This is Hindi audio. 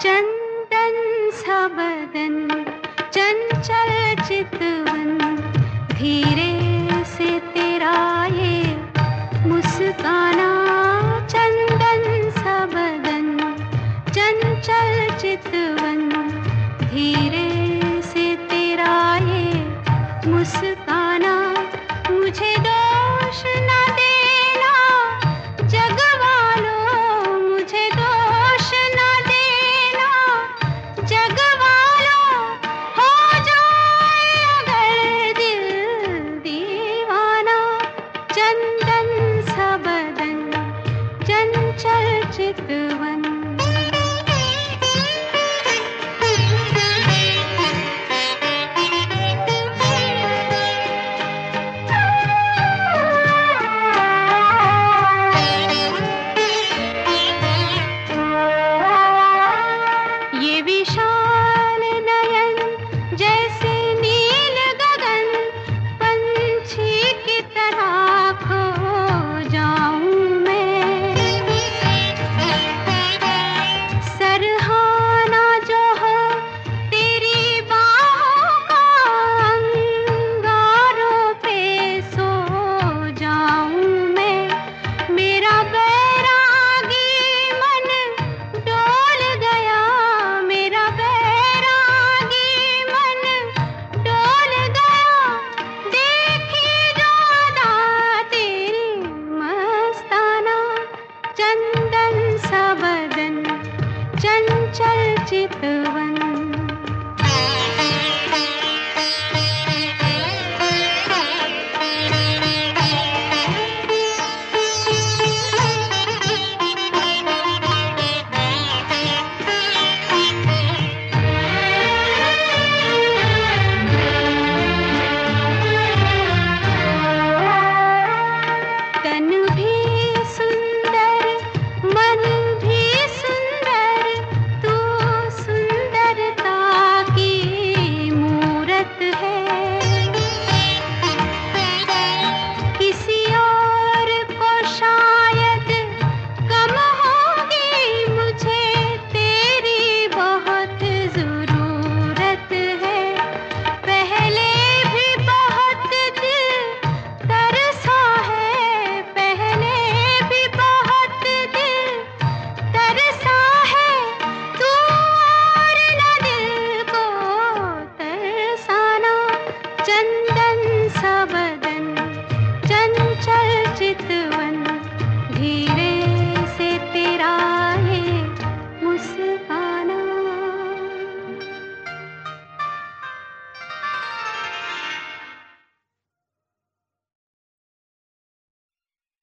चंदन सबदन चंचल चितवन। धीरे से तेरा ये मुस्काना चंदन सबदन चंचल चितवन। धीरे